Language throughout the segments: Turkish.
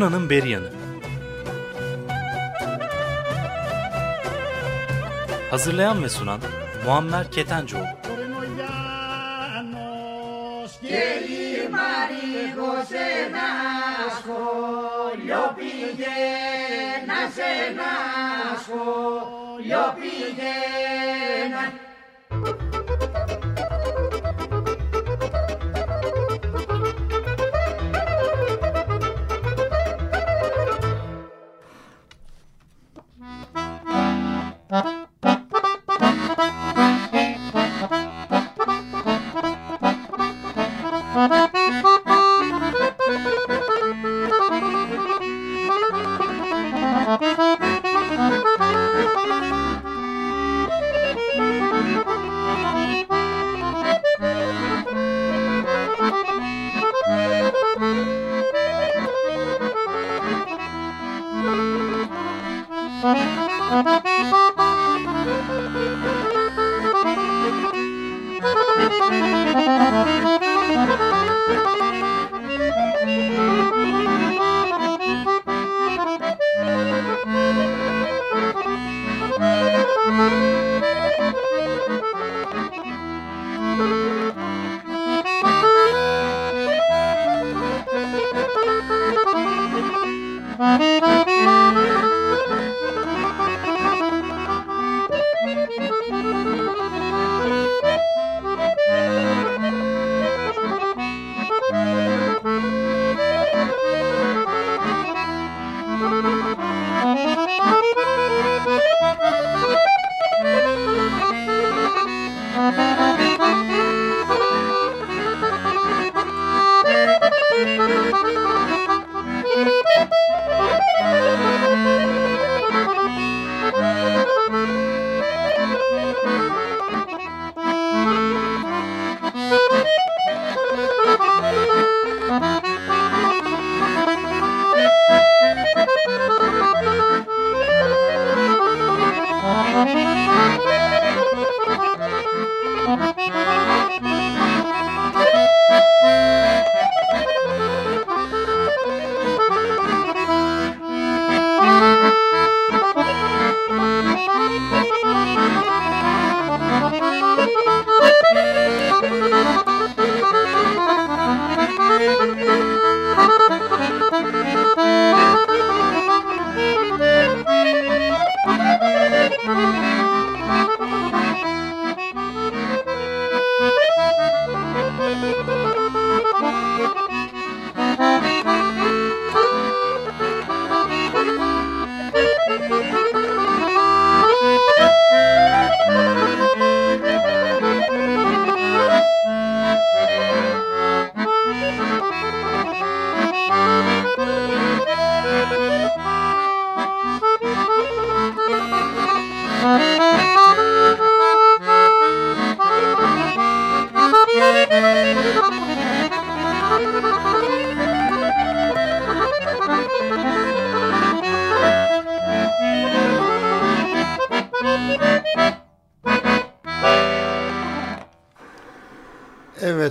Tuna'nın Beri Hazırlayan ve sunan Muammer Ketencoğlu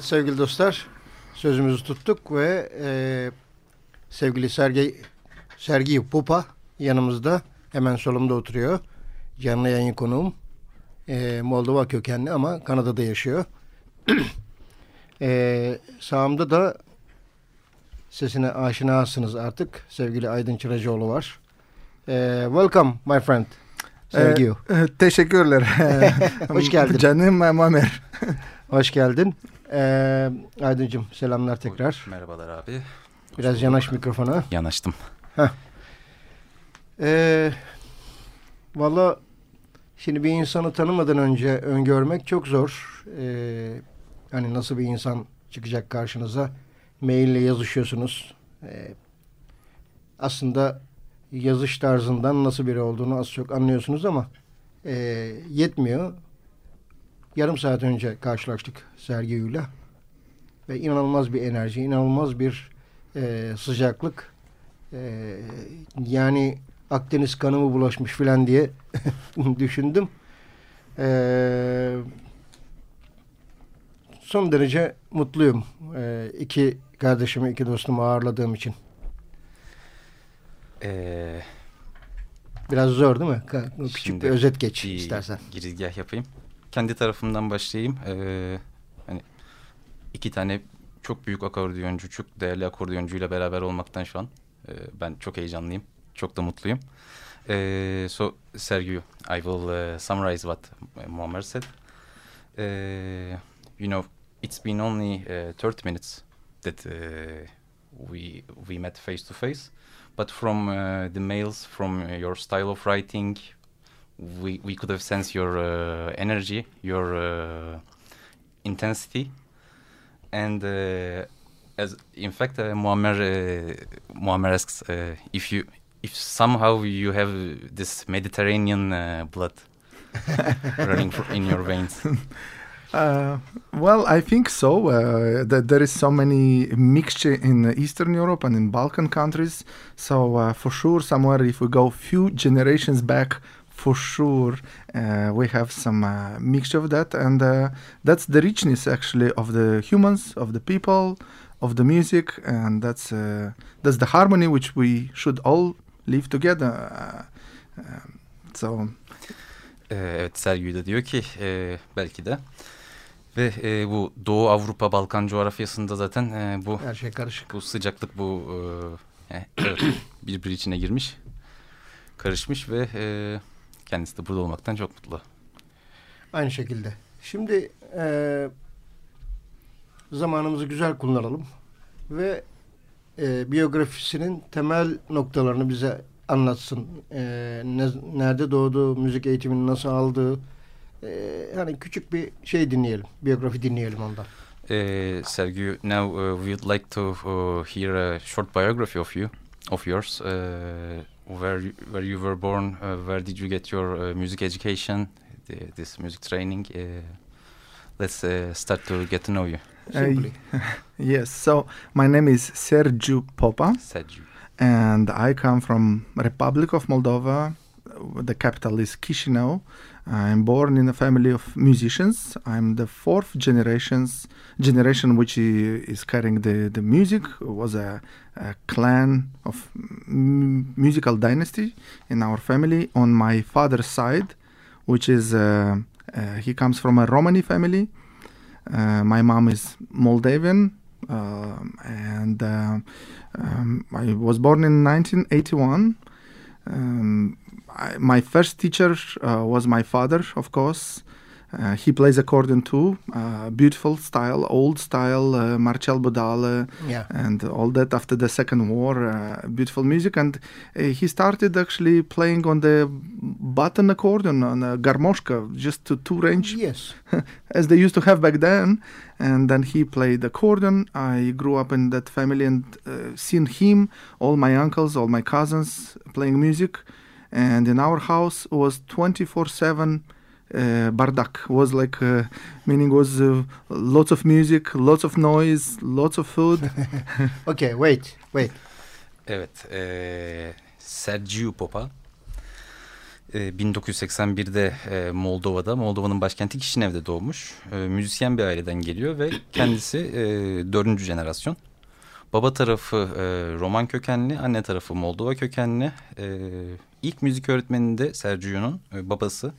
Sevgili dostlar sözümüzü tuttuk ve e, sevgili Sergey Sergey Pupa yanımızda hemen solumda oturuyor. Canlı yayın konuğum. E, Moldova kökenli ama Kanada'da yaşıyor. e, sağımda da sesine aşinasınız artık. Sevgili Aydın Çıracıoğlu var. E, welcome my friend. Sergio. E, teşekkürler. Hoş geldin. Canım Mamer. Hoş geldin. Ee, Aydıncığım selamlar tekrar. Merhabalar abi. Biraz yanaş mikrofona. Yanaştım. Ee, Valla şimdi bir insanı tanımadan önce öngörmek çok zor. Ee, hani nasıl bir insan çıkacak karşınıza. Maille yazışıyorsunuz. Ee, aslında yazış tarzından nasıl biri olduğunu az çok anlıyorsunuz ama e, yetmiyor. Yarım saat önce karşılaştık Sergio'yla ve inanılmaz bir enerji, inanılmaz bir e, sıcaklık. E, yani Akdeniz kanı mı bulaşmış filan diye düşündüm. E, son derece mutluyum. E, iki kardeşimi, iki dostumu ağırladığım için. Ee, Biraz zor değil mi? Küçük bir özet geç bir istersen. girizgah yapayım. Kendi tarafımdan başlayayım. Ee, hani iki tane çok büyük akordiyoncu, çok değerli akordiyoncuyla beraber olmaktan şu an e, ben çok heyecanlıyım. Çok da mutluyum. Ee, so Sergio, I will uh, summarize what Muammer said. Uh, you know, it's been only uh, 30 minutes that uh, we we met face to face, but from uh, the mails, from your style of writing, we we could have sensed your uh, energy, your uh, intensity, and uh, as in fact, uh, Muammer uh, Muammer asks uh, if you if somehow you have this Mediterranean uh, blood running in your veins. Uh, well, I think so. Uh, that there is so many mixture in Eastern Europe and in Balkan countries. So uh, for sure, somewhere if we go few generations back, for sure uh, we have some uh, mixture of that, and uh, that's the richness actually of the humans, of the people, of the music, and that's uh, that's the harmony which we should all live together. Uh, um, so Ee, evet Sergio da diyor ki e, belki de ve e, bu Doğu Avrupa Balkan coğrafyasında zaten e, bu Her şey karışık. bu sıcaklık bu e, e, evet, birbiri içine girmiş karışmış ve e, kendisi de burada olmaktan çok mutlu. Aynı şekilde. Şimdi e, zamanımızı güzel kullanalım ve e, biyografisinin temel noktalarını bize anlatsın. E, ne, nerede doğdu, müzik eğitimini nasıl aldı. E, hani küçük bir şey dinleyelim, biyografi dinleyelim ondan. Uh, Sergio, now uh, we would like to uh, hear a short biography of you, of yours. Uh, where you, where you were born, uh, where did you get your uh, music education, the, this music training? Uh, let's uh, start to get to know you. Simply. yes. So my name is Sergiu Popa. Sergio. and I come from Republic of Moldova. The capital is Chisinau. I'm born in a family of musicians. I'm the fourth generations generation which is carrying the, the music. It was a, a clan of musical dynasty in our family on my father's side, which is uh, uh, he comes from a Romani family. Uh, my mom is Moldavian, um and uh, um, I was born in 1981. Um, I, my first teacher uh, was my father, of course. Uh, he plays accordion too, uh, beautiful style, old style, uh, Marcel Bodale, Yeah. and all that after the Second War, uh, beautiful music. And uh, he started actually playing on the button accordion on a garmoshka, just to two range Yes. as they used to have back then. And then he played accordion. I grew up in that family and uh, seen him, all my uncles, all my cousins playing music. And in our house was 24 7 uh, bardak was like uh, meaning was uh, lots of music lots of noise lots of food Okay, wait, wait. Evet, e, Sergiu Popa. E, 1981'de e, Moldova'da, Moldova'nın başkenti Kişinev'de doğmuş. E, müzisyen bir aileden geliyor ve kendisi e, dördüncü jenerasyon. Baba tarafı e, Roman kökenli, anne tarafı Moldova kökenli. E, ilk müzik öğretmeninde Sergio'nun e, babası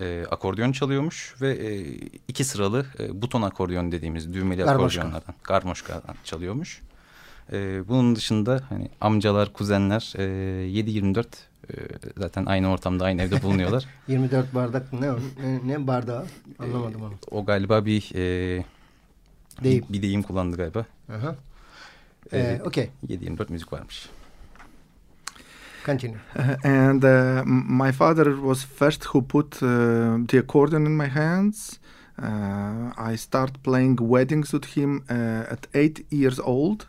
e, akordeon çalıyormuş ve e, iki sıralı e, buton akordeon dediğimiz düğmeli Garmoşka. akordeonlardan, garmoşkadan çalıyormuş. E, bunun dışında hani amcalar, kuzenler e, 7-24 E, zaten aynı ortamda aynı evde bulunuyorlar. 24 bardak ne, ne, ne bardağı anlamadım onu. O galiba bir e, Deyim. bir, bir deyim kullandı galiba. Aha. E, Ee, okay. 7-24 müzik varmış. Continue. Uh, and uh, my father was first who put uh, the accordion in my hands. Uh, I start playing weddings with him uh, at eight years old.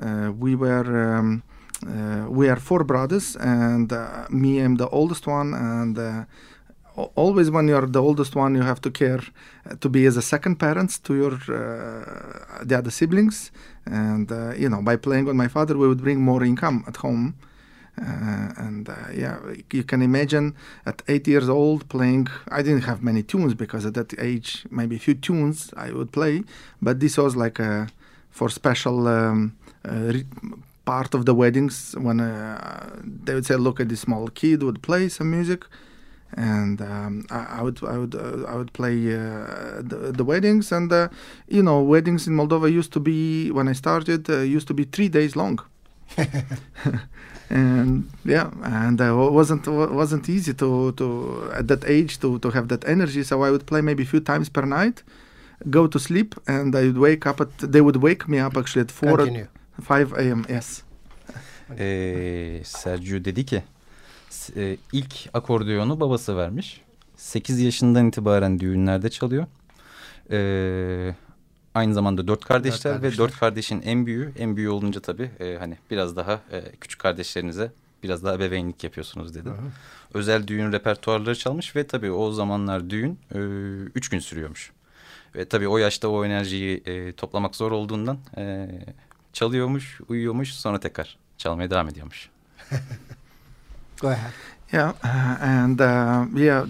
Uh, we were um, uh, we are four brothers, and uh, me I'm the oldest one. And uh, always when you're the oldest one, you have to care uh, to be as a second parents to your uh, the other siblings. And uh, you know, by playing with my father, we would bring more income at home. Uh, and uh, yeah, you can imagine at eight years old playing. I didn't have many tunes because at that age, maybe a few tunes I would play, but this was like a for special um, uh, re- part of the weddings when uh, they would say, "Look at this small kid would play some music." And um, I, I would, I would, uh, I would play uh, the, the weddings, and uh, you know, weddings in Moldova used to be when I started uh, used to be three days long. And yeah and uh, wa- wasn't wasn't easy to to at that age to to have that energy. So i would play maybe a few times per night go to sleep and i would wake up at they would wake me up actually at 4 Continue. 5 a.m yes. E, Sergio dedi ki s- e, ilk akordiyonu babası vermiş. 8 yaşından itibaren düğünlerde çalıyor. E, aynı zamanda dört kardeşler, Dört ve kardeşler. dört kardeşin en büyüğü. En büyüğü olunca tabii e, hani biraz daha e, küçük kardeşlerinize biraz daha bebeğinlik yapıyorsunuz dedi. Özel düğün repertuarları çalmış ve tabii o zamanlar düğün e, üç gün sürüyormuş. Ve tabii o yaşta o enerjiyi e, toplamak zor olduğundan e, çalıyormuş, uyuyormuş sonra tekrar çalmaya devam ediyormuş. Go ahead. Yeah, uh, and uh, yeah,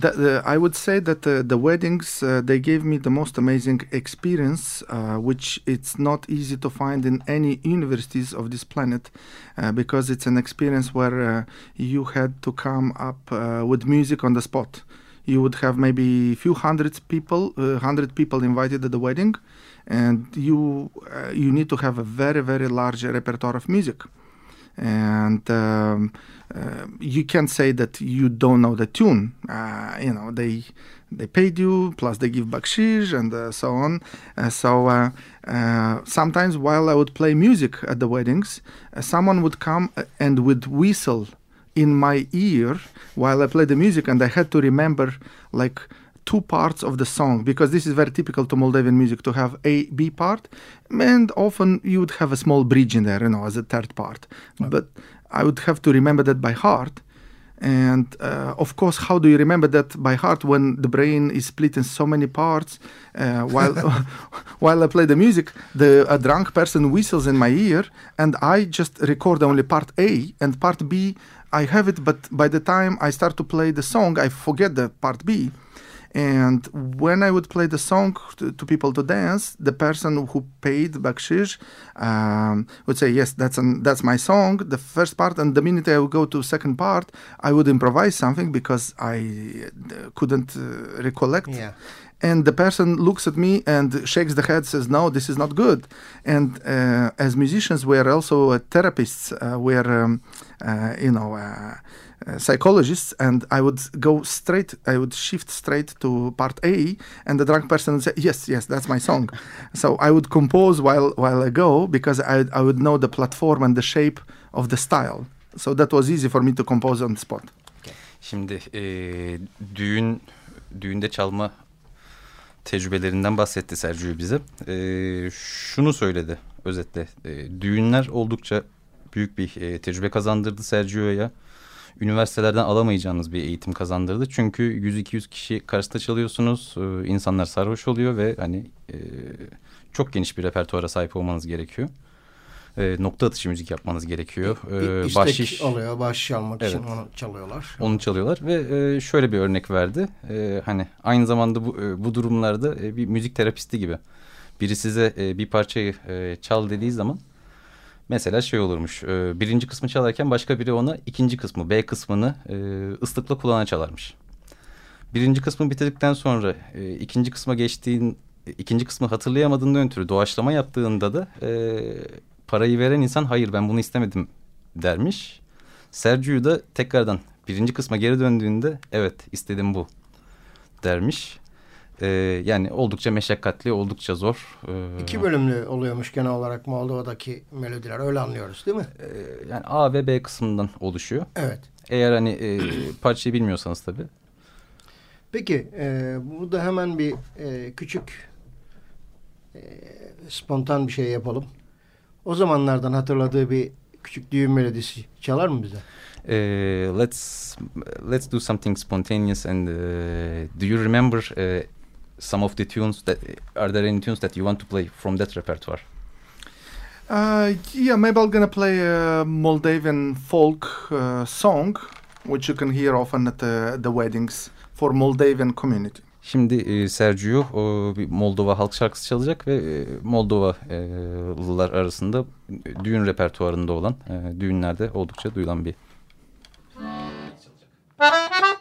I would say that the weddings uh, they gave me the most amazing experience, uh, which it's not easy to find in any universities of this planet, uh, because it's an experience where you had to come up with music on the spot. You would have maybe a few hundreds people, hundred people invited at the wedding, and you you need to have a very very large repertoire of music and um, uh, you can't say that you don't know the tune. Uh, you know they they paid you plus they give bakshish and uh, so on. Uh, so uh, uh, sometimes while I would play music at the weddings, uh, someone would come and would whistle in my ear while I played the music, and I had to remember like two parts of the song because this is very typical to Moldavian music to have a B part, and often you would have a small bridge in there, you know, as a third part. But I would have to remember that by heart. And uh, of course, how do you remember that by heart when the brain is split in so many parts? Uh, while while I play the music, the a drunk person whistles in my ear, and I just record only part A and part B. I have it, but by the time I start to play the song, I forget the part B. And when I would play the song to, to people to dance, the person who paid bakshish um, would say, "Yes, that's an, that's my song." The first part, and the minute I would go to second part, I would improvise something because I uh, couldn't uh, recollect. Yeah. And the person looks at me and shakes the head, says, "No, this is not good." And uh, as musicians, we are also uh, therapists. Uh, we are, um, uh, you know. Psychologists and I would go straight I would shift straight to part A and the drunk person would say yes yes that's my song so I would compose while while I go because I, I would know the platform and the shape of the style so that was easy for me to compose on the spot Şimdi e, düğün düğünde çalma tecrübelerinden bahsetti Sergio bize. E, şunu söyledi özetle. E, düğünler oldukça büyük bir e, tecrübe kazandırdı Sergio'ya. Üniversitelerden alamayacağınız bir eğitim kazandırdı. Çünkü 100-200 kişi karşısında çalıyorsunuz. E, insanlar sarhoş oluyor ve hani e, çok geniş bir repertuara sahip olmanız gerekiyor. E, nokta atışı müzik yapmanız gerekiyor. Bir E, istek bahşiş oluyor. Bahşiş almak için Evet. onu çalıyorlar. onu çalıyorlar ve e, şöyle bir örnek verdi. E, hani aynı zamanda bu e, bu durumlarda e, bir müzik terapisti gibi. Biri size e, bir parçayı e, çal dediği zaman mesela şey olurmuş. E, birinci kısmı çalarken başka biri ona ikinci kısmı B kısmını e, ıslıkla kulağına çalarmış. Birinci kısmı bitirdikten sonra e, ikinci kısma geçtiğin e, ikinci kısmı hatırlayamadığından ötürü doğaçlama yaptığında da e, parayı veren insan hayır ben bunu istemedim dermiş. Sergio da tekrardan birinci kısma geri döndüğünde evet istedim bu dermiş. E, yani oldukça meşakkatli, oldukça zor. E, İki bölümlü oluyormuş genel olarak Moldova'daki melodiler öyle anlıyoruz değil mi? E, yani A ve B kısmından oluşuyor. Evet. Eğer hani e, parçayı bilmiyorsanız tabii. Peki e, burada hemen bir e, küçük e, spontan bir şey yapalım. O zamanlardan hatırladığı bir küçük düğün melodisi çalar mı bize? Uh, let's let's do something spontaneous and uh, do you remember uh, some of the tunes that are there any tunes that you want to play from that repertoire? Uh, yeah, maybe I'm gonna play a Moldavian folk uh, song, which you can hear often at the, the weddings for Moldavian community. Şimdi e, Sergio bir Moldova halk şarkısı çalacak ve e, Moldovalılar arasında düğün repertuarında olan e, düğünlerde oldukça duyulan bir Bravo.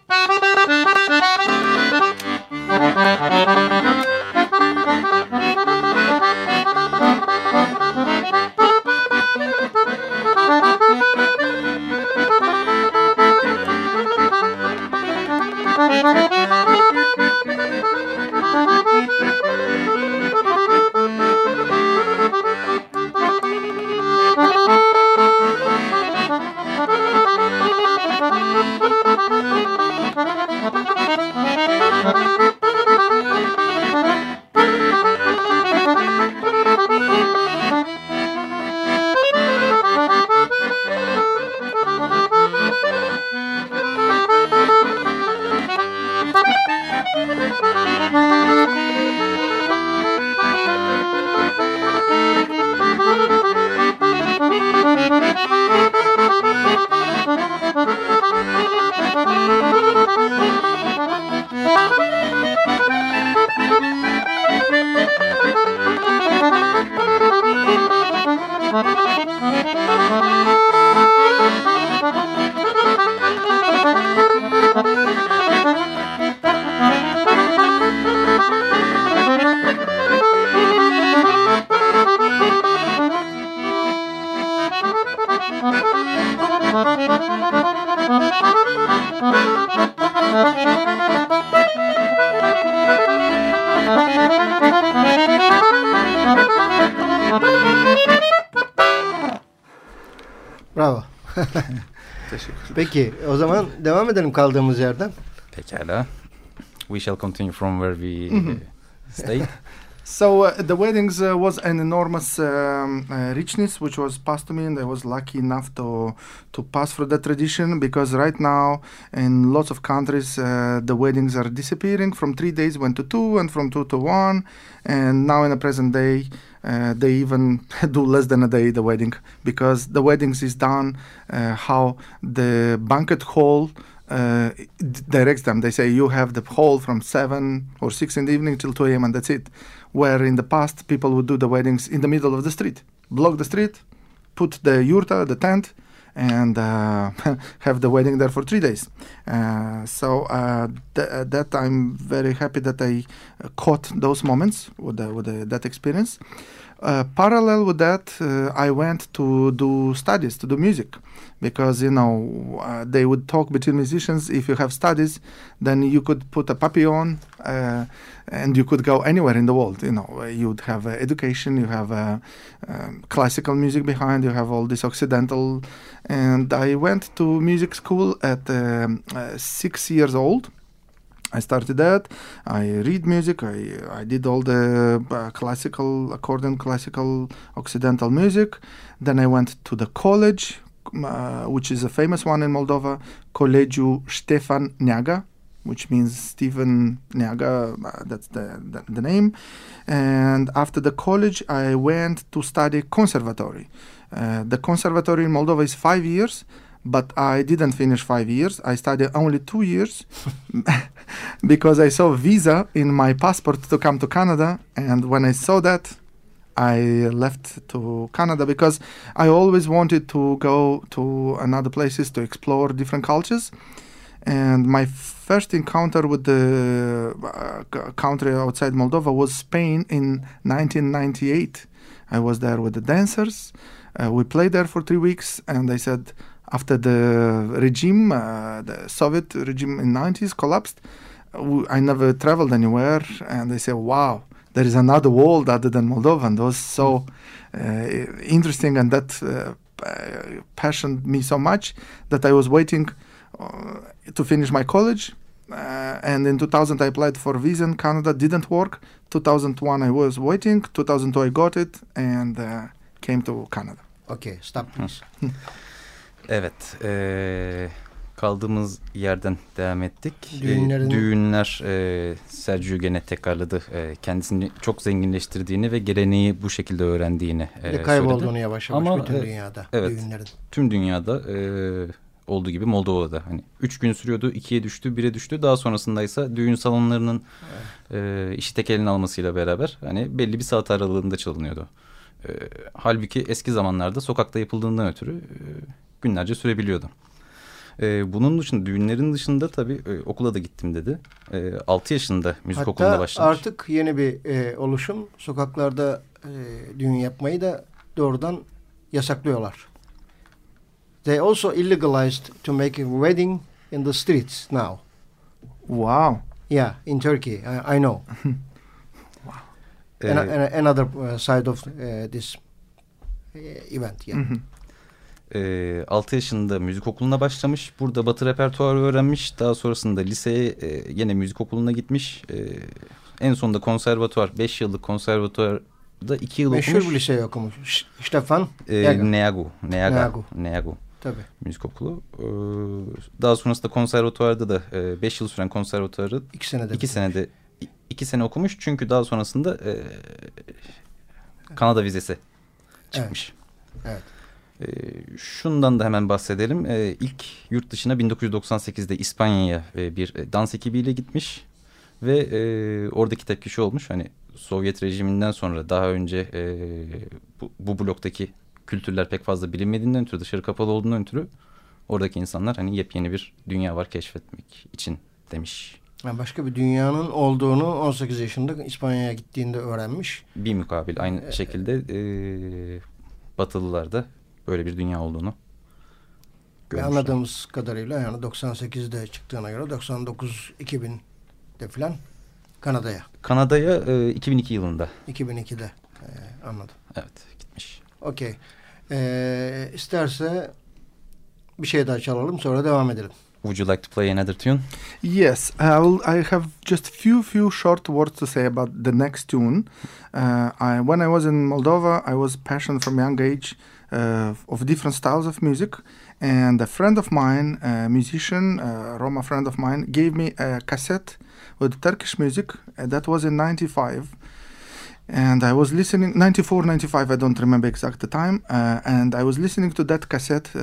Peki o zaman devam edelim kaldığımız yerden. Pekala. We shall continue from where we mm -hmm. stayed. So uh, the weddings uh, was an enormous um, uh, richness, which was passed to me, and I was lucky enough to to pass through that tradition. Because right now, in lots of countries, uh, the weddings are disappearing. From three days went to two, and from two to one, and now in the present day, uh, they even do less than a day the wedding because the weddings is done uh, how the banquet hall uh, directs them. They say you have the hall from seven or six in the evening till two a.m. and that's it. Where in the past people would do the weddings in the middle of the street, block the street, put the yurta, the tent, and uh, have the wedding there for three days. Uh, so uh, th- that I'm very happy that I caught those moments with, the, with the, that experience. Uh, parallel with that, uh, I went to do studies, to do music, because you know uh, they would talk between musicians. If you have studies, then you could put a papillon, uh, and you could go anywhere in the world. You know, you would have education, you have um, classical music behind, you have all this Occidental, and I went to music school at um, uh, six years old I started that. I read music. I I did all the uh, classical accordion, classical Occidental music. Then I went to the college, uh, which is a famous one in Moldova, Colegiu Stefan Neaga, which means Stephen Neaga. Uh, that's the, the, the name. And after the college, I went to study conservatory. Uh, the conservatory in Moldova is five years but I didn't finish five years. I studied only two years because I saw visa in my passport to come to Canada, and when I saw that, I left to Canada because I always wanted to go to another places to explore different cultures. And my first encounter with the uh, country outside Moldova was Spain in 1998. I was there with the dancers. Uh, we played there for three weeks, and I said, after the regime, uh, the Soviet regime in 90s collapsed, I never traveled anywhere, and I said, "Wow, there is another world other than Moldova." And that was so uh, interesting, and that uh, uh, passioned me so much that I was waiting uh, to finish my college. Uh, and in 2000, I applied for visa in Canada. Didn't work. 2001, I was waiting. 2002, I got it and uh, came to Canada. Okay, stop please. Evet. eee, kaldığımız yerden devam ettik. Düğünlerin- düğünler eee Sergio gene tekrarladı. Eee, kendisini çok zenginleştirdiğini ve geleneği bu şekilde öğrendiğini eee, de kaybolduğunu söyledi. yavaş yavaş Ama, bütün e, dünyada evet. düğünlerin. Tüm dünyada eee, olduğu gibi Moldova'da. Hani üç gün sürüyordu, ikiye düştü, bire düştü. Daha sonrasında ise düğün salonlarının eee işi tek eline almasıyla beraber hani belli bir saat aralığında çalınıyordu. Eee, halbuki eski zamanlarda sokakta yapıldığından ötürü eee, günlerce sürebiliyordu. Eee, bunun dışında düğünlerin dışında tabii eee, okula da gittim dedi. Eee 6 yaşında müzik Hatta başlamış. artık yeni bir e, oluşum sokaklarda e, düğün yapmayı da doğrudan yasaklıyorlar. They also illegalized to make a wedding in the streets now. Wow. Yeah, in Turkey, I, I know. Eee, An- an- another uh, side of uh, this uh, event. Yeah. Mhm. Ee, 6 yaşında müzik okuluna başlamış. Burada batı repertuarı öğrenmiş. Daha sonrasında liseye e, yine müzik okuluna gitmiş. Ee, en sonunda konservatuar 5 yıllık konservatuarda 2 yıl Meşhur okumuş. bir lise okumuş. Stefan Yaga. Neagu, Neaga, Neagu. Neagu tabii. müzik okulu. Ee, daha sonrasında konservatuarda da 5 yıl süren konservatuarı İki senede. 2 senede 2 sene okumuş. Çünkü daha sonrasında e, Kanada vizesi çıkmış. Evet. Ee, şundan da hemen bahsedelim. Ee, ilk yurt dışına 1998'de İspanya'ya e, bir e, dans ekibiyle gitmiş ve e, oradaki tepki şu olmuş. Hani Sovyet rejiminden sonra daha önce e, bu, bu bloktaki kültürler pek fazla bilinmediğinden ötürü dışarı kapalı olduğundan ötürü oradaki insanlar hani yepyeni bir dünya var keşfetmek için demiş. Yani başka bir dünyanın olduğunu 18 yaşında İspanya'ya gittiğinde öğrenmiş. Bir mukabil aynı şekilde e, Batılılar da böyle bir dünya olduğunu Ve görmüşler. anladığımız kadarıyla yani 98'de çıktığına göre 99 2000'de filan Kanada'ya Kanada'ya e, 2002 yılında 2002'de e, anladım. evet gitmiş. Okey. E, isterse bir şey daha çalalım sonra devam edelim. Would you like to play another tune? Yes, I will. I have just few few short words to say about the next tune. Uh, I, when I was in Moldova, I was passionate from young age uh, of different styles of music, and a friend of mine, a musician, a Roma friend of mine, gave me a cassette with Turkish music. And that was in '95. And I was listening, 94, 95, I don't remember exact the time. Uh, and I was listening to that cassette. Uh,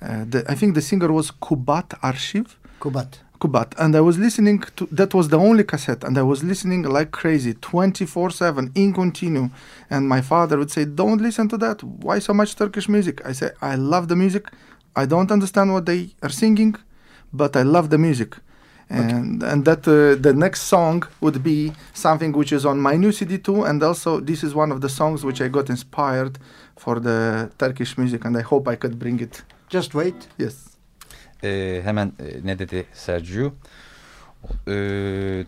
uh, the, I think the singer was Kubat Arshiv. Kubat. Kubat, and I was listening to that was the only cassette, and I was listening like crazy, twenty four seven in continue. And my father would say, "Don't listen to that. Why so much Turkish music?" I say, "I love the music. I don't understand what they are singing, but I love the music." And and that uh, the next song would be something which is on my new CD too, and also this is one of the songs which I got inspired for the Turkish music, and I hope I could bring it. Just wait. Yes. Ee, hemen e, ne dedi Sergio? Ee,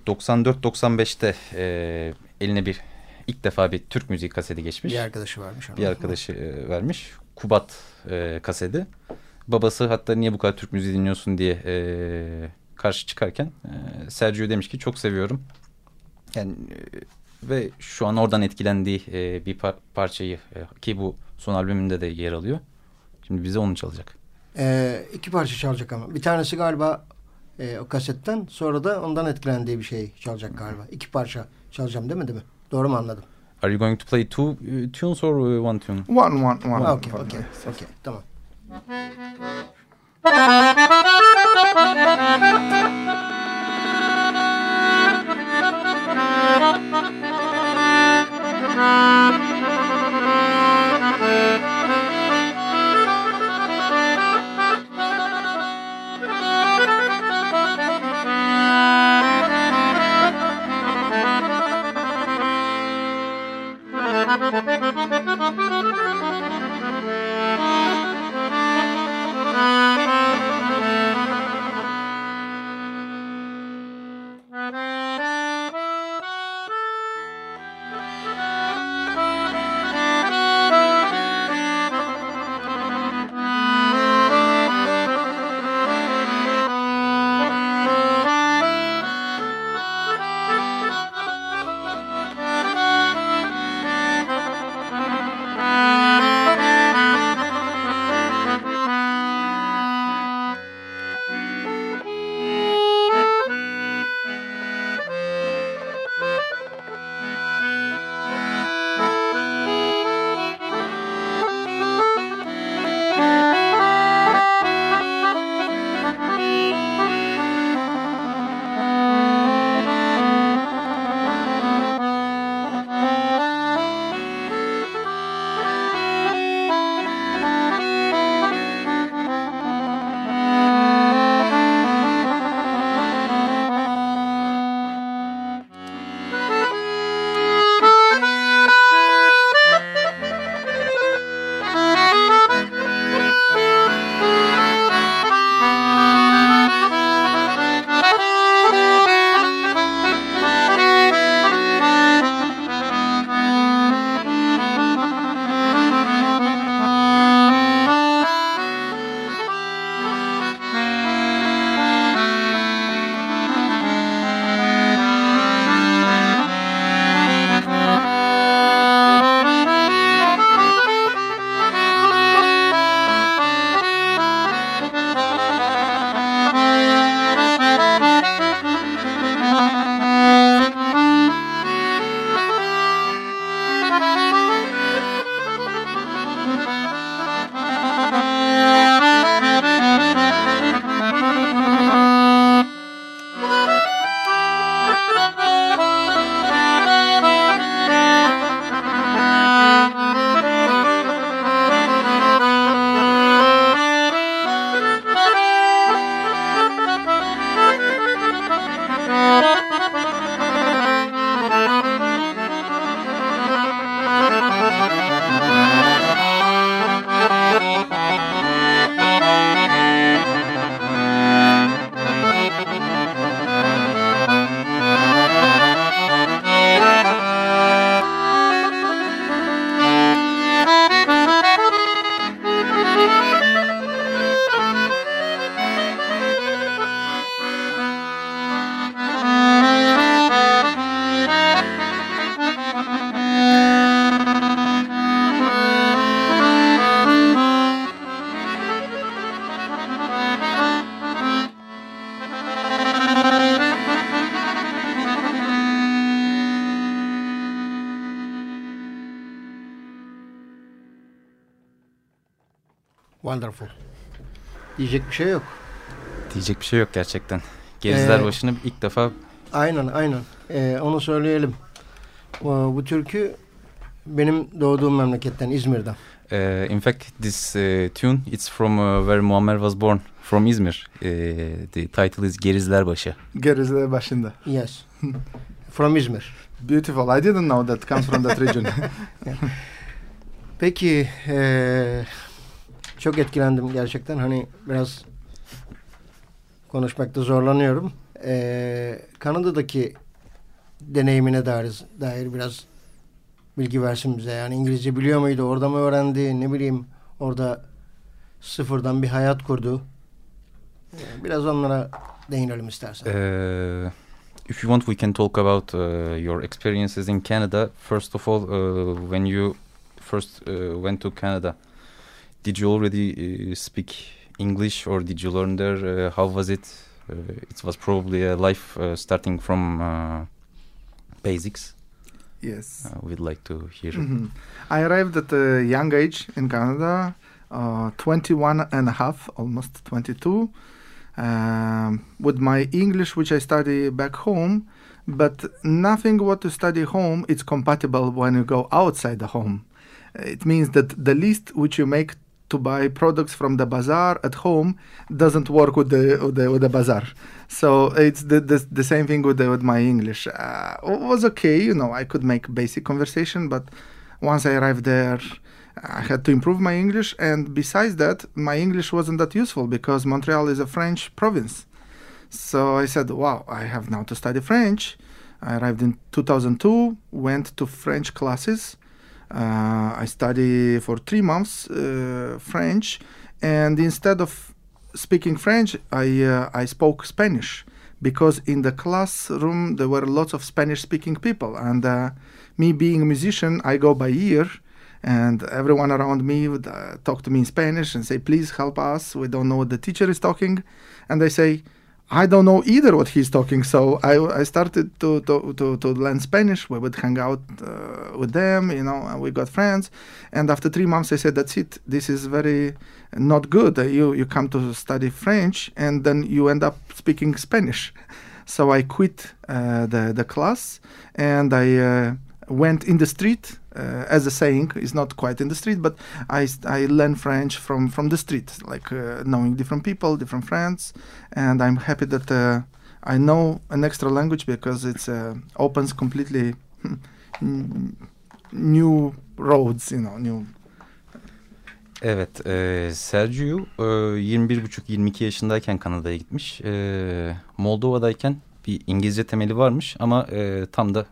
94-95'te e, eline bir ilk defa bir Türk müziği kaseti geçmiş. Bir arkadaşı varmış. onun. Bir arkadaşı e, vermiş. Kubat e, kaseti. Babası hatta niye bu kadar Türk müziği dinliyorsun diye e, karşı çıkarken e, Sergio demiş ki çok seviyorum. Yani e, ve şu an oradan etkilendiği e, bir par- parçayı e, ki bu son albümünde de yer alıyor. Şimdi bize onu çalacak. Ee, iki parça çalacak ama. Bir tanesi galiba e, o kasetten sonra da ondan etkilendiği bir şey çalacak galiba. İki parça çalacağım demedi mi? Doğru mu anladım? Are you going to play two uh, tunes or uh, one tune? One, one, one. Ha, Okey, okey, okey. Tamam. Thank you. Wonderful. Diyecek bir şey yok. Diyecek bir şey yok gerçekten. Gerizler Ee, başını ilk defa Aynen aynen. Ee, onu söyleyelim. Bu, bu türkü benim doğduğum memleketten İzmir'den. Uh, in fact, this uh, tune it's from uh, where Muammer was born, from Izmir. Uh, the title is Gerizler Başı. Gerizler başında. Yes. From İzmir. Beautiful. I didn't know that comes from that region. Peki eee, çok etkilendim gerçekten. Hani biraz konuşmakta zorlanıyorum. Eee, Kanada'daki deneyimine dair, dair biraz bilgi versin bize. Yani İngilizce biliyor muydu? Orada mı öğrendi? Ne bileyim orada sıfırdan bir hayat kurdu. Ee, Biraz onlara değinelim istersen. Uh, if you want, we can talk about uh, your experiences in Canada. First of all, uh, when you first uh, went to Canada, did you already uh, speak English or did you learn there? Uh, how was it? Uh, it was probably a life uh, starting from uh, basics. yes. Uh, we'd like to hear. Mhm. I arrived at a young age in Canada, uh, 21 and a half, almost 22, um, with my English, which I study back home. But nothing what to study home it's compatible when you go outside the home. It means that the list which you make to buy products from the bazaar at home doesn't work with the with the, with the bazaar. So it's the, the the same thing with the, with my English. Uh, it was okay, you know. I could make basic conversation, but once I arrived there, I had to improve my English, and besides that, my English wasn't that useful because Montreal is a French province. So I said, wow, I have now to study French. I arrived in 2002, went to French classes. Uh, I study for three months uh, French, and instead of speaking French, I uh, I spoke Spanish because in the classroom there were lots of Spanish-speaking people, and me being a musician, I go by ear, and everyone around me would uh, talk to me in Spanish and say, "Please help us. We don't know what the teacher is talking," and they say. I don't know either what he's talking, so I, I started to, to, to, to learn Spanish. We would hang out uh, with them, you know, and we got friends. And after three months, I said, "That's it. This is very not good. Uh, you you come to study French, and then you end up speaking Spanish." So I quit uh, the the class, and I uh, went in the street uh, as a saying is not quite in the street but i i learned french from from the street like uh, knowing different people different friends and i'm happy that uh, i know an extra language because it uh, opens completely new roads you know new Evet, e, Sergio e, 21,5-22 yaşındayken Kanada'ya gitmiş. E, Moldova'dayken bir İngilizce temeli varmış ama e, tam da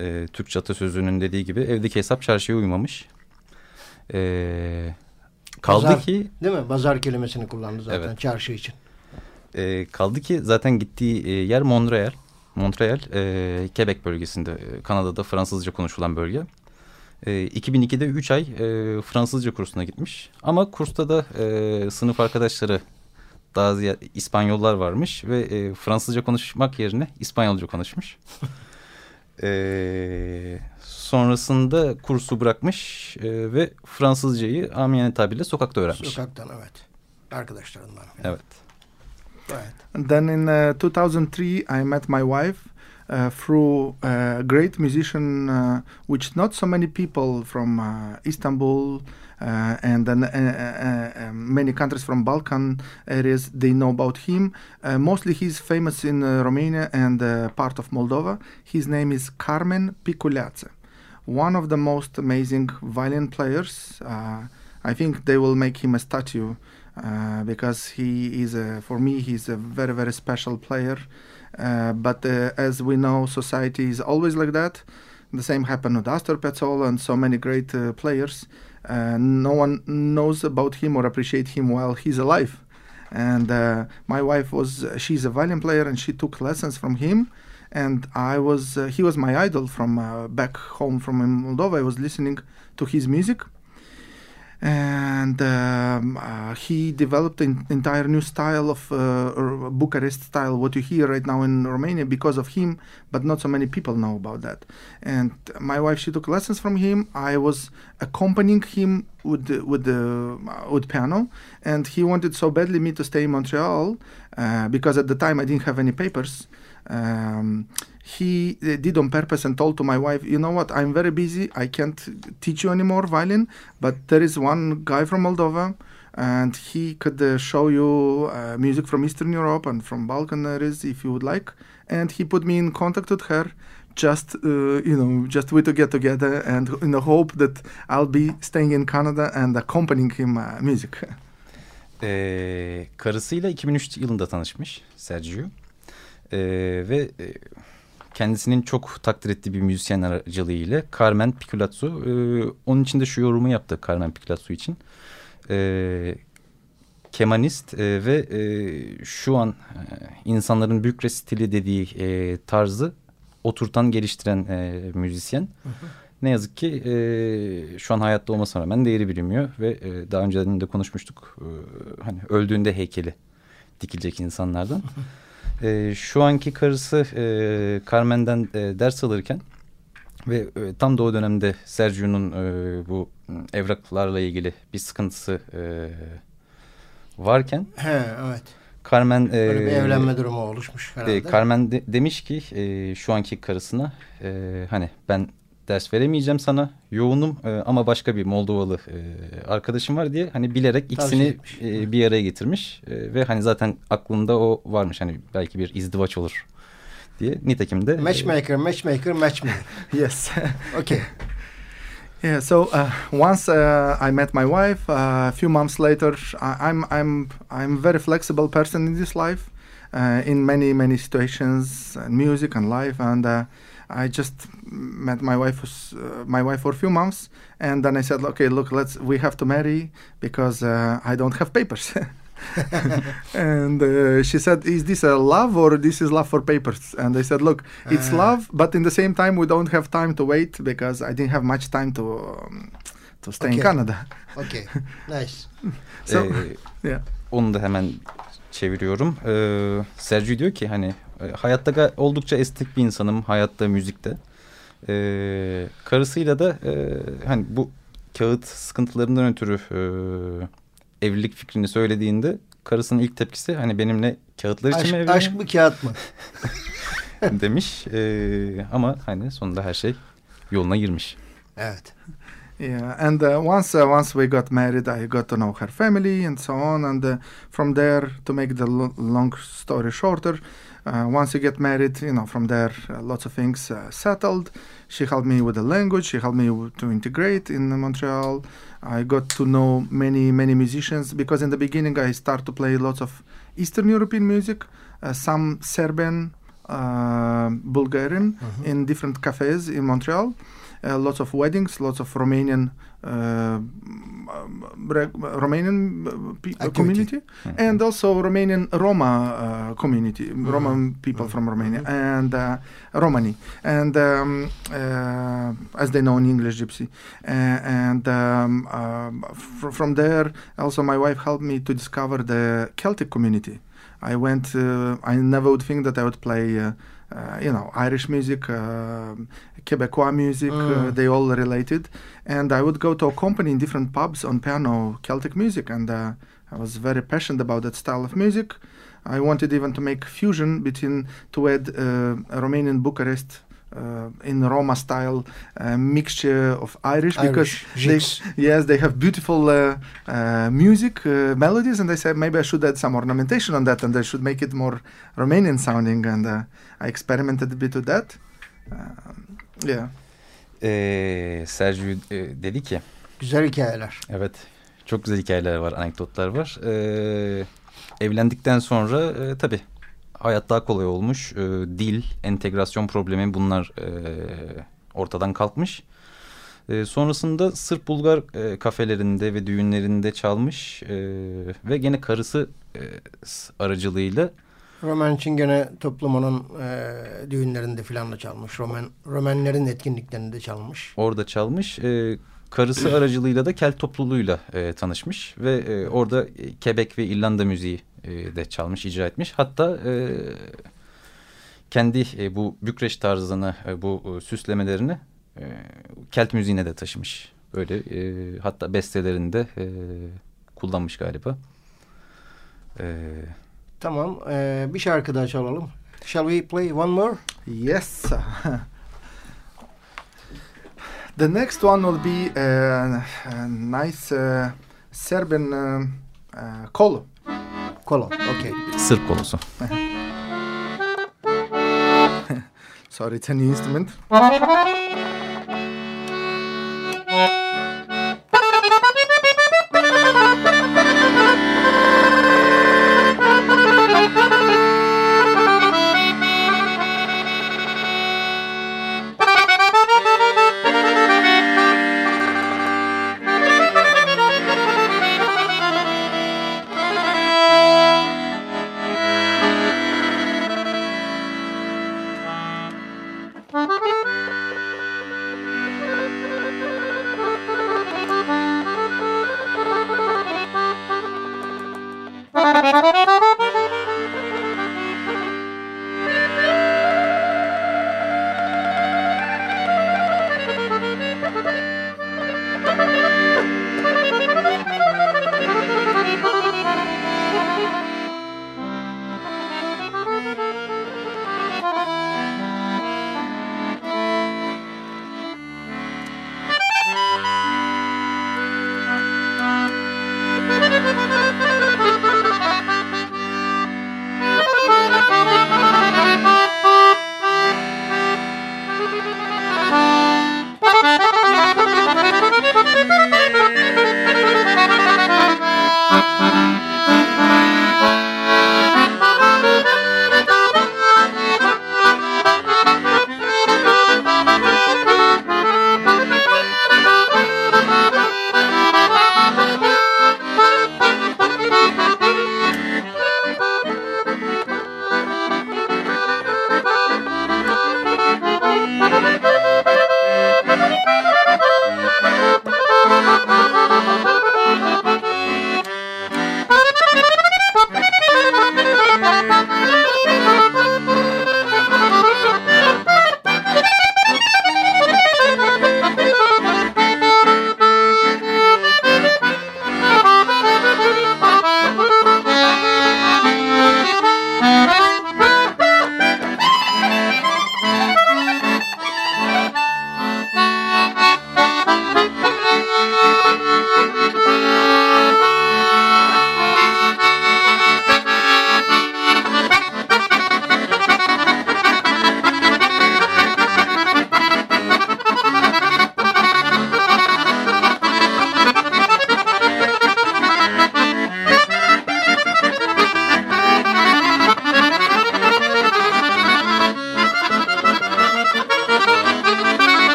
e, Türkçe atasözünün dediği gibi evdeki hesap çarşıya uymamış. E, kaldı Bazar, ki... Değil mi? Bazar kelimesini kullandı zaten Evet. çarşı için. E, kaldı ki zaten gittiği e, yer Montreal. Montreal, e, Quebec bölgesinde, e, Kanada'da Fransızca konuşulan bölge. E, 2002'de 3 ay e, Fransızca kursuna gitmiş. Ama kursta da e, sınıf arkadaşları daha ziyade İspanyollar varmış ve e, Fransızca konuşmak yerine İspanyolca konuşmuş. e, sonrasında kursu bırakmış e, ve Fransızcayı amiyane tabirle sokakta öğrenmiş. Sokaktan evet. Arkadaşlarından. Evet. Evet. And then in uh, 2003, I met my wife uh, through a great musician, uh, which not so many people from uh, Istanbul uh, and then, uh, uh, uh, many countries from Balkan areas they know about him. Uh, mostly, he's famous in uh, Romania and uh, part of Moldova. His name is Carmen Piculeațe, one of the most amazing violin players. Uh, I think they will make him a statue uh, because he is a, for me he's a very very special player uh, but uh, as we know society is always like that the same happened with Astor Piazzolla and so many great uh, players uh, no one knows about him or appreciate him while he's alive. And uh, my wife was she's a violin player and she took lessons from him. And I was uh, he was my idol from uh, back home from Moldova. I was listening to his music and um, uh, he developed an entire new style of uh, Bucharest style, what you hear right now in Romania, because of him. But not so many people know about that. And my wife, she took lessons from him. I was accompanying him with the, with the uh, with piano, and he wanted so badly me to stay in Montreal uh, because at the time I didn't have any papers. Um, he uh, did on purpose and told to my wife, you know what, I'm very busy. I can't teach you anymore violin, but there is one guy from Moldova and he could uh, show you uh, music from Eastern Europe and from Balkan areas if you would like. And he put me in contact with her just, uh, you know, just we to get together and in the hope that I'll be staying in Canada and accompanying him uh, music. Ee, karısıyla 2003 yılında tanışmış Sergio. Ee, ve e, kendisinin çok takdir ettiği bir müzisyen aracılığıyla Carmen Piculazzo. E, onun için de şu yorumu yaptı Carmen Piculazzo için. E, kemanist e, ve e, şu an e, insanların Bükre stili dediği e, tarzı oturtan, geliştiren e, müzisyen. Ne yazık ki e, şu an hayatta olmasına rağmen değeri bilinmiyor ve e, daha önceden de konuşmuştuk. E, hani öldüğünde heykeli dikilecek insanlardan. E, şu anki karısı e, Carmen'den e, ders alırken ve e, tam da o dönemde Sergio'nun e, bu evraklarla ilgili bir sıkıntısı e, varken He evet. Carmen e, Böyle bir evlenme durumu oluşmuş herhalde. e, Carmen de, demiş ki e, şu anki karısına e, hani ben ders veremeyeceğim sana yoğunum e, ama başka bir Moldovalı e, arkadaşım var diye hani bilerek ikisini e, bir araya getirmiş e, ve hani zaten aklında o varmış hani belki bir izdivaç olur diye nitekim de e, Matchmaker, matchmaker, matchmaker. yes. Okay. Yeah. So uh, once uh, I met my wife, uh, a few months later, I, I'm I'm I'm very flexible person in this life, uh, in many many situations, and music and life, and uh, I just met my wife was, uh, my wife for a few months, and then I said, okay, look, let's we have to marry because uh, I don't have papers. and uh, she said, "Is this a love or this is love for papers?" And I said, "Look, it's Ah. love, but in the same time, we don't have time to wait because I didn't have much time to um, to stay in Canada." Okay. Nice. So- Ee, Yeah. onu da hemen çeviriyorum. Ee, Sergio diyor ki hani hayatta ga- oldukça esnek bir insanım hayatta müzikte. Ee, karısıyla da e, hani bu kağıt sıkıntılarından ötürü e, evlilik fikrini söylediğinde karısının ilk tepkisi hani benimle kağıtlar için Aşk, mi aşk mı kağıt mı? demiş. Ee, ama hani sonunda her şey yoluna girmiş. Evet. Yeah, and uh, once uh, once we got married, I got to know her family and so on. And uh, from there, to make the lo- long story shorter, uh, once you get married, you know, from there, uh, lots of things uh, settled. She helped me with the language. She helped me w- to integrate in Montreal. I got to know many many musicians because in the beginning I start to play lots of Eastern European music, uh, some Serbian, uh, Bulgarian, Mhm. in different cafes in Montreal. Uh, lots of weddings, lots of Romanian, uh, um, Romanian uh, pe- community, and also Romanian Roma uh, community, Roman people Mhm. from Romania, and uh, Romani, and um, uh, as they know in English, Gypsy. Uh, and um, um, fr- from there, also my wife helped me to discover the Celtic community. I went. Uh, I never would think that I would play. Uh, you know, Irish music, uh, Quebecois music. Uh, Mm. they all related, and I would go to accompany in different pubs on piano Celtic music, and uh, I was very passionate about that style of music. I wanted even to make fusion between to add uh, a Romanian Bucharest. Uh, in Roma style uh, mixture of Irish, because Irish they, yes they have beautiful uh, uh, music uh, melodies and I said maybe I should add some ornamentation on that and I should make it more Romanian sounding and uh, I experimented a bit with that Um, yeah Ee, Sergio e, dedi ki Güzel hikayeler. Evet. Çok güzel hikayeler var, anekdotlar var. Ee, evlendikten sonra e, tabii hayat daha kolay olmuş. Ee, dil, entegrasyon problemi bunlar e, ortadan kalkmış. Ee, sonrasında Sırp Bulgar e, kafelerinde ve düğünlerinde çalmış. E, ve gene karısı e, aracılığıyla Roman için gene toplumunun e, düğünlerinde filan da çalmış. Roman Romenlerin etkinliklerinde çalmış. orada çalmış. E, karısı aracılığıyla da Kelt topluluğuyla e, tanışmış ve e, orada e, Quebec ve İrlanda müziği e, de çalmış, icra etmiş. Hatta e, kendi e, bu Bükreş tarzını, e, bu e, süslemelerini e, Kelt müziğine de taşımış. Böyle e, hatta bestelerinde e, kullanmış galiba. E, Tamam. e, bir şarkı daha çalalım. Shall we play one more? yes the next one will be a, a nice uh, Serbian uh, uh, kolo Kolo. Okay. Sırp kolosu. sorry it's a new instrument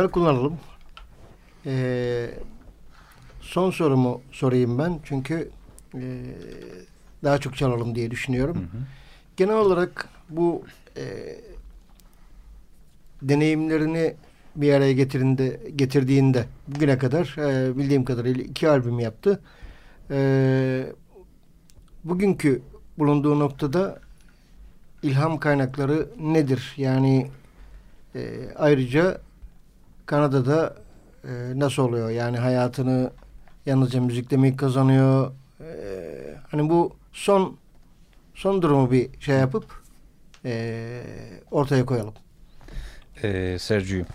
güzel kullanalım. Ee, son sorumu sorayım ben. Çünkü e, daha çok çalalım diye düşünüyorum. Hı hı. Genel olarak bu e, deneyimlerini bir araya getirinde, getirdiğinde bugüne kadar e, bildiğim kadarıyla iki albüm yaptı. E, bugünkü bulunduğu noktada ilham kaynakları nedir? Yani e, ayrıca Kanada'da e, nasıl oluyor? Yani hayatını yalnızca müzikle mi kazanıyor? E, hani bu son son durumu bir şey yapıp e, ortaya koyalım. Uh, Sergio, uh,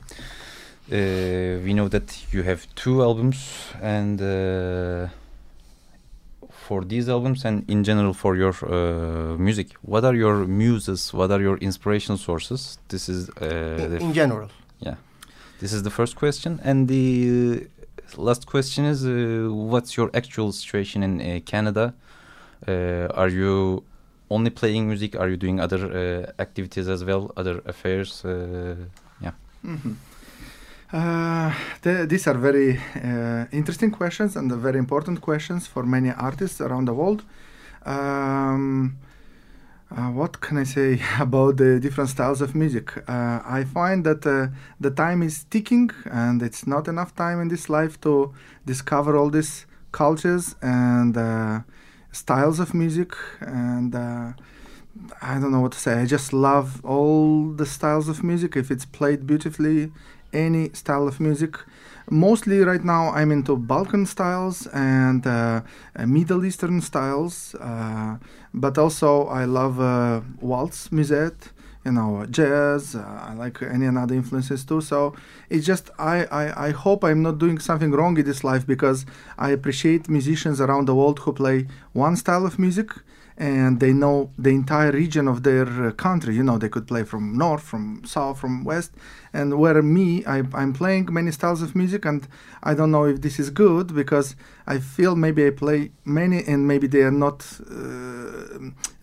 we know that you have two albums, and uh, for these albums, and in general for your uh, music, what are your muses? What are your inspiration sources? This is In, in general. This is the first question, and the uh, last question is, uh, what's your actual situation in uh, Canada? Uh, are you only playing music? Are you doing other uh, activities as well, other affairs? Uh, yeah. Mhm. Uh, th- these are very uh, interesting questions and very important questions for many artists around the world. Um, uh, what can I say about the different styles of music? Uh, I find that uh, the time is ticking and it's not enough time in this life to discover all these cultures and uh, styles of music. And uh, I don't know what to say. I just love all the styles of music if it's played beautifully, any style of music. Mostly right now I'm into Balkan styles and uh, Middle Eastern styles, uh, but also I love uh, waltz music, you know, jazz. Uh, I like any other influences too. So it's just I, I I hope I'm not doing something wrong in this life because I appreciate musicians around the world who play one style of music and they know the entire region of their uh, country. You know, they could play from north, from south, from west, and where me, I, I'm playing many styles of music, and I don't know if this is good because I feel maybe I play many, and maybe they are not uh,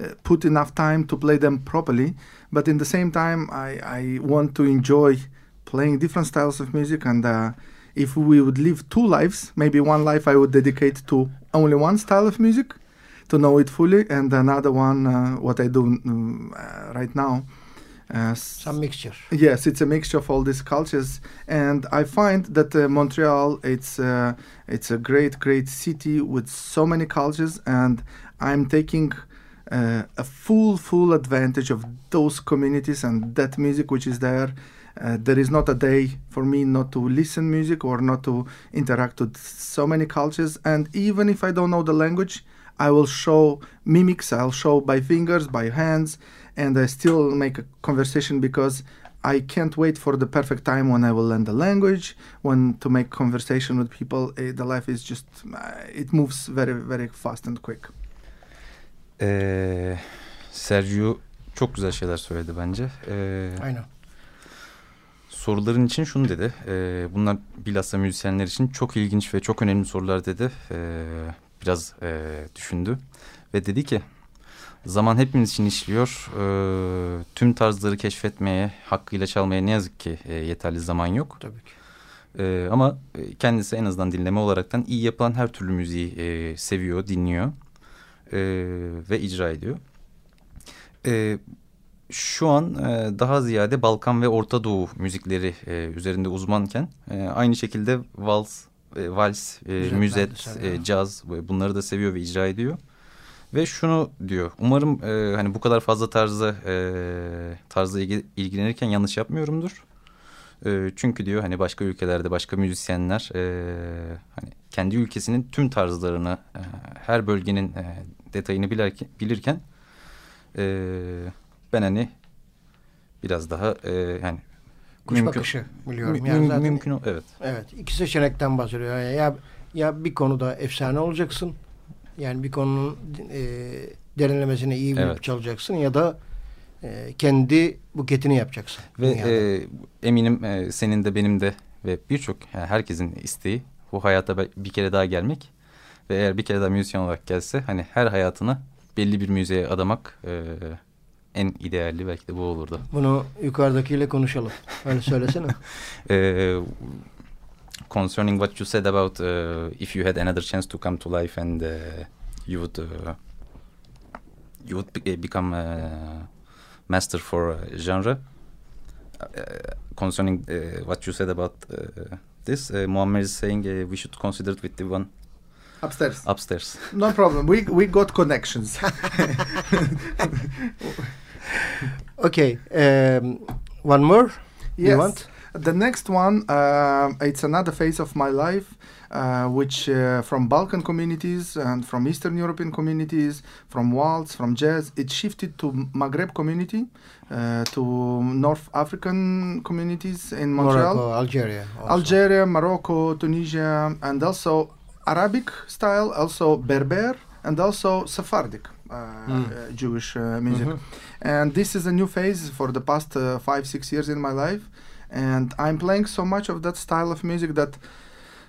uh, put enough time to play them properly. But in the same time, I, I want to enjoy playing different styles of music and. Uh, if we would live two lives, maybe one life I would dedicate to only one style of music, to know it fully, and another one, uh, what I do mm, uh, right now. Uh, Some mixture. Yes, it's a mixture of all these cultures, and I find that uh, Montreal it's uh, it's a great, great city with so many cultures, and I'm taking uh, a full, full advantage of those communities and that music which is there. Uh, there is not a day for me not to listen music or not to interact with so many cultures, and even if I don't know the language, I will show mimics. I'll show by fingers, by hands, and I still make a conversation because I can't wait for the perfect time when I will learn the language, when to make conversation with people. Eh, the life is just uh, it moves very very fast and quick. Ee, Sergio çok güzel şeyler söyledi bence. Ee, Aynen. soruların için şunu dedi. Ee, bunlar bilhassa müzisyenler için çok ilginç ve çok önemli sorular dedi. Ee, biraz e, düşündü ve dedi ki zaman hepimiz için işliyor. Ee, tüm tarzları keşfetmeye, hakkıyla çalmaya ne yazık ki e, yeterli zaman yok. Tabii ki. Ee, ama e, kendisi en azından dinleme olaraktan iyi yapılan her türlü müziği e, seviyor, dinliyor e, ve icra ediyor. E, şu an e, daha ziyade Balkan ve Orta Doğu müzikleri e, üzerinde uzmanken e, aynı şekilde vals, e, vals, e, de müzet, e, caz bunları da seviyor ve icra ediyor. Ve şunu diyor, umarım e, hani bu kadar fazla tarzda e, tarzla ilgi- ilgilenirken yanlış yapmıyorumdur. E, çünkü diyor hani başka ülkelerde başka müzisyenler e, hani kendi ülkesinin tüm tarzlarını e, her bölgenin e, detayını bilerken, bilirken e, ben hani biraz daha e, yani Kuş mümkün- bakışı biliyorum. mü- yani zaten, mümkün evet. Evet. iki seçenekten bahsediyor. Yani ya, ya bir konuda efsane olacaksın. Yani bir konunun e, derinlemesine iyi bilip Evet. çalacaksın ya da e, kendi buketini yapacaksın. Ve dünyada. e, eminim e, senin de benim de ve birçok yani herkesin isteği bu hayata bir kere daha gelmek. Ve eğer bir kere daha müzisyen olarak gelse hani her hayatını belli bir müziğe adamak e, en ideali belki de bu olurdu. Bunu yukarıdakiyle konuşalım. Öyle söylesene. Ee, concerning what you said about uh, if you had another chance to come to life and uh, you would uh, you would be- become a master for a genre. Uh, concerning uh, what you said about uh, this, uh, Muammer is saying uh, we should consider it with the one Upstairs. upstairs. No problem. We we got connections. Okay. Um, one more? You Yes. want? The next one, uh, it's another phase of my life, uh, which uh, from Balkan communities and from Eastern European communities, from waltz, from jazz, it shifted to Maghreb community, uh, to North African communities in Montreal. Morocco, Algeria. also. Algeria, Morocco, Tunisia, and also Arabic style, also Berber, and also Sephardic Mm. uh, Jewish uh, music. Mhm. And this is a new phase for the past uh, five, six years in my life. And I'm playing so much of that style of music that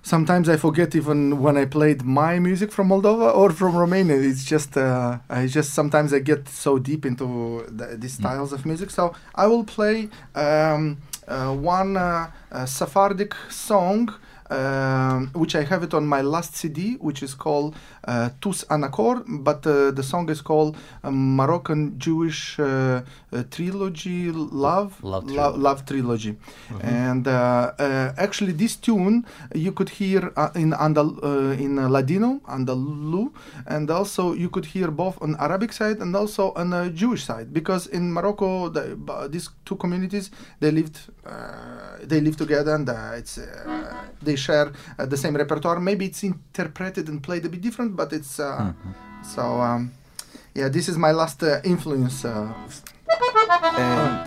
sometimes I forget even when I played my music from Moldova or from Romania. It's just, uh, I just sometimes I get so deep into the, these styles of music. So I will play um, uh, one uh, uh, Sephardic song. Um, which I have it on my last CD, which is called uh, Tous an Accord, but uh, the song is called uh, Moroccan Jewish uh, uh, Trilogy Love Love Lo-. Love Trilogy. And uh, uh, actually, this tune you could hear uh, in Andal in Ladino, Andalu, and also you could hear both on Arabic side and also on the Jewish side, because in Morocco, the, these two communities they lived uh, they live together and uh, it's uh, they share uh, the same repertoire. Maybe it's interpreted and played a bit different, but it's uh, so. Um, yeah, this is my last uh, influence. Uh,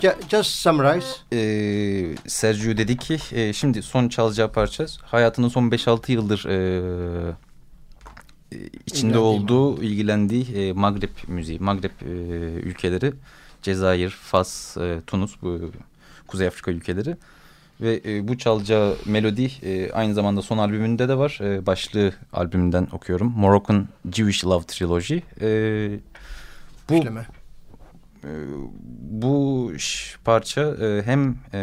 ju- just summarize. Ee, Sergio dedi ki e, şimdi son çalacağı parça hayatının son 5-6 yıldır e, içinde olduğu, ilgilendiği e, Magreb müziği, Magreb e, ülkeleri, Cezayir, Fas, e, Tunus bu Kuzey Afrika ülkeleri ve e, bu çalacağı melodi e, aynı zamanda son albümünde de var. E, başlığı albümünden okuyorum. Moroccan Jewish Love Trilogy. E, bu e, bu parça e, hem e,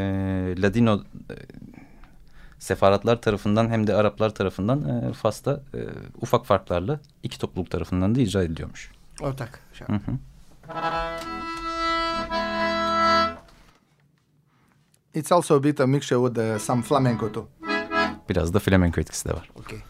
Ladino e, sefaratlar tarafından hem de Araplar tarafından e, Fas'ta e, ufak farklarla iki topluluk tarafından da icra ediliyormuş. Ortak. şarkı. Hı hı. İt's also a bit a mixture with uh, some flamenco too. Biraz da flamenco etkisi de var. Okay.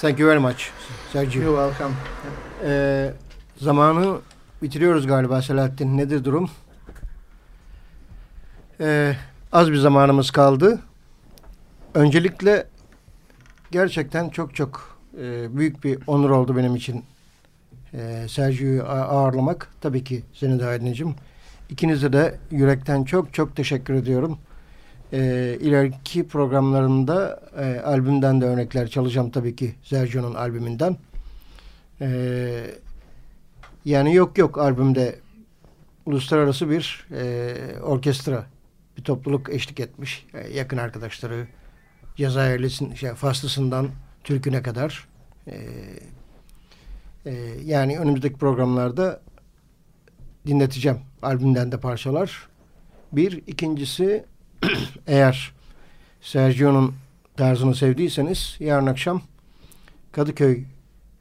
Thank you very much Sergio. You're welcome. Ee, zamanı bitiriyoruz galiba Selahattin. Nedir durum? Ee, az bir zamanımız kaldı. Öncelikle gerçekten çok çok e, büyük bir onur oldu benim için e, Sergio'yu ağırlamak. Tabii ki seni de Aydıncığım. İkinize de yürekten çok çok teşekkür ediyorum. E, ileriki programlarımda e, albümden de örnekler çalacağım tabii ki Sergio'nun albümünden. E, yani yok yok albümde uluslararası bir e, orkestra, bir topluluk eşlik etmiş. E, yakın arkadaşları, Cezayirlisin, şey, Faslısından Türk'üne kadar. E, e, yani önümüzdeki programlarda dinleteceğim albümden de parçalar. Bir, ikincisi eğer Sergio'nun tarzını sevdiyseniz yarın akşam Kadıköy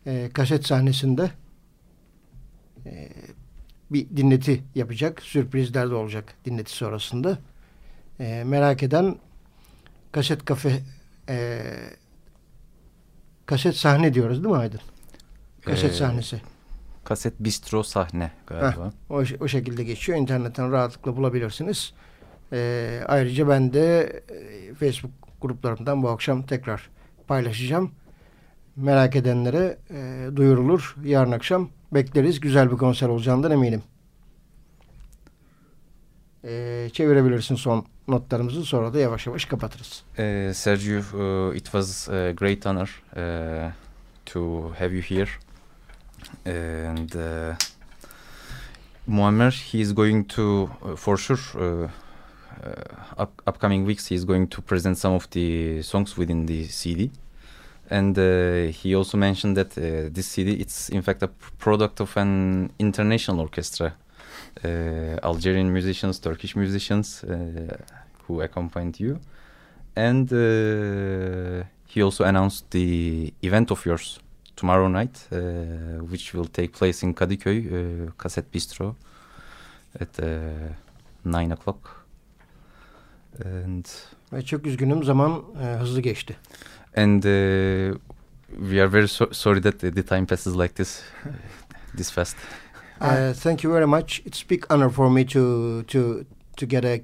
e, kaset sahnesinde e, bir dinleti yapacak. Sürprizler de olacak dinleti sonrasında. E, merak eden kaset kafe e, kaset sahne diyoruz değil mi Aydın? Kaset Ee, sahnesi. Kaset bistro sahne galiba. O, o şekilde geçiyor. İnternetten rahatlıkla bulabilirsiniz. Ee, ayrıca ben de e, Facebook gruplarımdan bu akşam tekrar paylaşacağım. Merak edenlere e, duyurulur. Yarın akşam bekleriz. Güzel bir konser olacağından eminim. Ee, çevirebilirsin son notlarımızı sonra da yavaş yavaş kapatırız. Uh, Sergio, uh, it was a great honor uh, to have you here. And uh, Muammer, he is going to, uh, for sure, uh, up, upcoming weeks, he is going to present some of the songs within the CD. And uh, he also mentioned that uh, this CD, it's in fact a product of an international orchestra. Uh, Algerian musicians, Turkish musicians uh, who accompanied you. And uh, he also announced the event of yours tomorrow night, uh, which will take place in Kadıköy, uh, Cassette Bistro, at uh, 9 o'clock. And Ve çok üzgünüm zaman e, hızlı geçti. and uh, we are very so- sorry that the time passes like this, this fast. Uh, thank you very much. It's a big honor for me to to to get a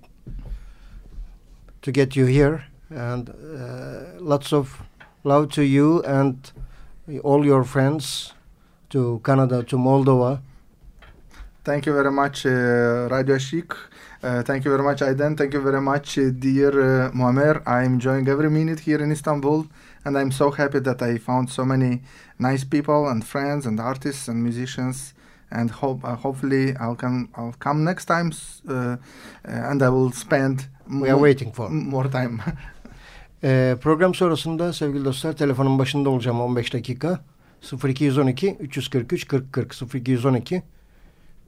to get you here, and uh, lots of love to you and all your friends to Canada, to Moldova. Thank you very much, uh, Radio Chic. Uh, thank you very much, Aiden. Thank you very much, uh, dear uh, Muammer. I'm enjoying every minute here in Istanbul, and I'm so happy that I found so many nice people and friends and artists and musicians. And hope, uh, hopefully, I'll come. I'll come next time, uh, uh, and I will spend We are waiting for. more time. Program sonrasında sevgili dostlar telefonun başında olacağım 15 dakika. 0212 343 40 40 0212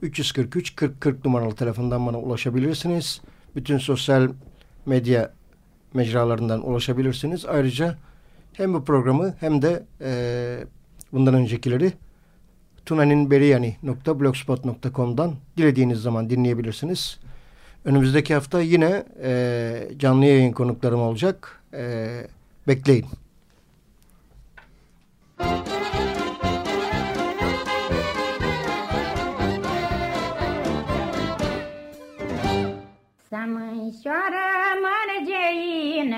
343 40 40 numaralı telefondan bana ulaşabilirsiniz. Bütün sosyal medya mecralarından ulaşabilirsiniz. Ayrıca hem bu programı hem de e, bundan öncekileri tunaninberiyani.blogspot.com'dan dilediğiniz zaman dinleyebilirsiniz. Önümüzdeki hafta yine e, canlı yayın konuklarım olacak. E, bekleyin.